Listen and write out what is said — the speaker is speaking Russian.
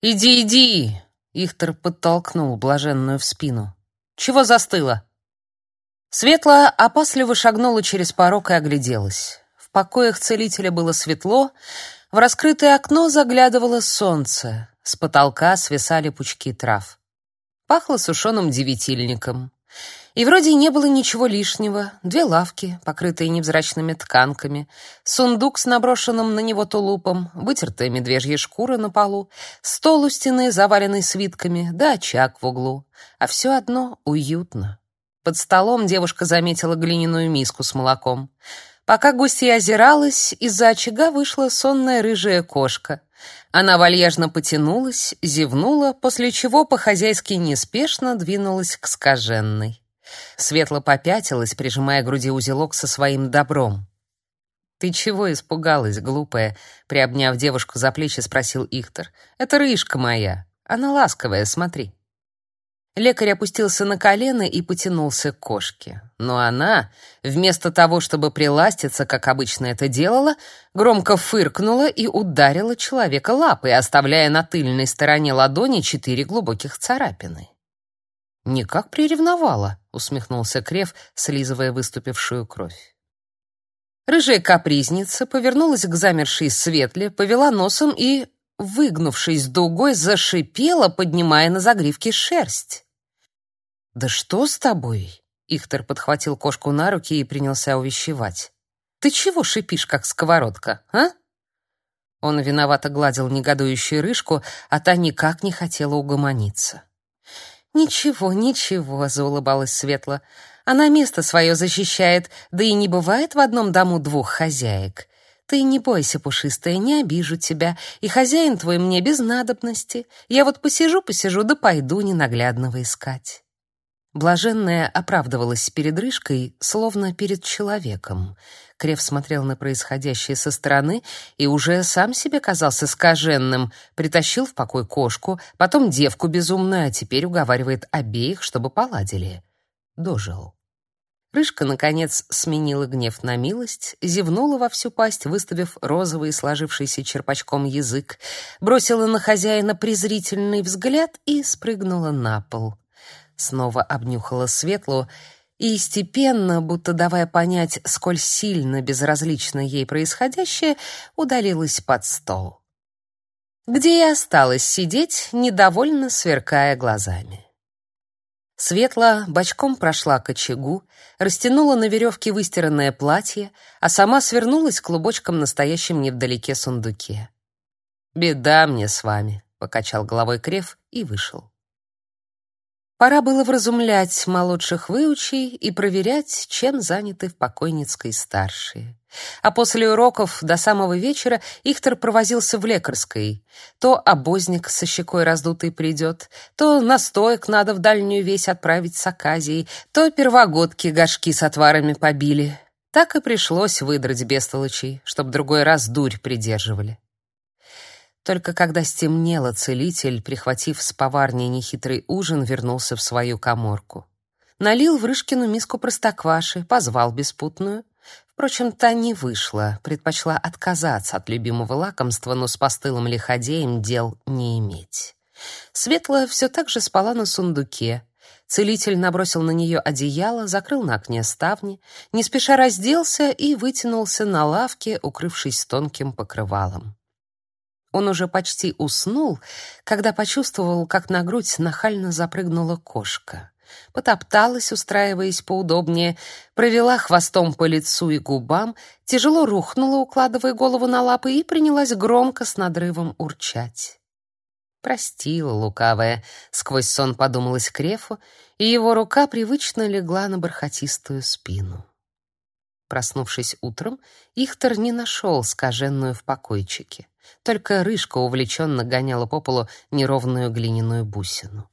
«Иди, иди!» — Ихтер подтолкнул блаженную в спину. «Чего застыла?» Светла опасливо шагнула через порог и огляделась. В покоях целителя было светло, в раскрытое окно заглядывало солнце, с потолка свисали пучки трав. Пахло сушеным девятильником. И вроде не было ничего лишнего. Две лавки, покрытые невзрачными тканками, сундук с наброшенным на него тулупом, вытертая медвежья шкура на полу, стол у стены, заваленный свитками, да очаг в углу. А все одно уютно. Под столом девушка заметила глиняную миску с молоком. Пока гостья озиралась, из-за очага вышла сонная рыжая кошка. Она вальяжно потянулась, зевнула, после чего по-хозяйски неспешно двинулась к скаженной. Светло попятилась, прижимая к груди узелок со своим добром. «Ты чего испугалась, глупая?» Приобняв девушку за плечи, спросил Ихтер. «Это рыжка моя. Она ласковая, смотри». Лекарь опустился на колено и потянулся к кошке. Но она, вместо того, чтобы приластиться, как обычно это делала, громко фыркнула и ударила человека лапой, оставляя на тыльной стороне ладони четыре глубоких царапины. «Никак приревновала», — усмехнулся Крев, слизывая выступившую кровь. Рыжая капризница повернулась к замершей светле, повела носом и, выгнувшись дугой, зашипела, поднимая на загривке шерсть. «Да что с тобой?» Ихтер подхватил кошку на руки и принялся увещевать. «Ты чего шипишь, как сковородка, а?» Он виновато гладил негодующую рыжку, а та никак не хотела угомониться. «Ничего, ничего», — заулыбалась Светла. «Она место свое защищает, да и не бывает в одном дому двух хозяек. Ты не бойся, пушистая, не обижу тебя, и хозяин твой мне без надобности. Я вот посижу-посижу, да пойду ненаглядного искать». Блаженная оправдывалась перед рыжкой, словно перед человеком. Крев смотрел на происходящее со стороны и уже сам себе казался скаженным. Притащил в покой кошку, потом девку безумную, а теперь уговаривает обеих, чтобы поладили. Дожил. Рыжка, наконец, сменила гнев на милость, зевнула во всю пасть, выставив розовый, сложившийся черпачком язык, бросила на хозяина презрительный взгляд и спрыгнула на пол снова обнюхала Светлу и степенно, будто давая понять, сколь сильно безразлично ей происходящее, удалилась под стол. Где и осталась сидеть, недовольно сверкая глазами. Светла бочком прошла к очагу, растянула на веревке выстиранное платье, а сама свернулась клубочком настоящем невдалеке сундуке. «Беда мне с вами», — покачал головой Крев и вышел. Пора было вразумлять молодших выучей и проверять, чем заняты в покойницкой старшие. А после уроков до самого вечера Ихтер провозился в лекарской. То обозник со щекой раздутой придет, то настоек надо в дальнюю весь отправить с оказией, то первогодки горшки с отварами побили. Так и пришлось выдрать бестолочей, чтоб другой раз дурь придерживали. Только когда стемнело, целитель, прихватив с поварни нехитрый ужин, вернулся в свою каморку. Налил в Рышкину миску простокваши, позвал беспутную. Впрочем, та не вышла, предпочла отказаться от любимого лакомства, но с постылым лиходеем дел не иметь. Светла все так же спала на сундуке. Целитель набросил на нее одеяло, закрыл на окне ставни, не спеша разделся и вытянулся на лавке, укрывшись тонким покрывалом. Он уже почти уснул, когда почувствовал, как на грудь нахально запрыгнула кошка. Потопталась, устраиваясь поудобнее, провела хвостом по лицу и губам, тяжело рухнула, укладывая голову на лапы, и принялась громко с надрывом урчать. Простила лукавая, сквозь сон подумалась Крефу, и его рука привычно легла на бархатистую спину. Проснувшись утром, Ихтер не нашел скаженную в покойчике. Только рыжка увлеченно гоняла по полу неровную глиняную бусину.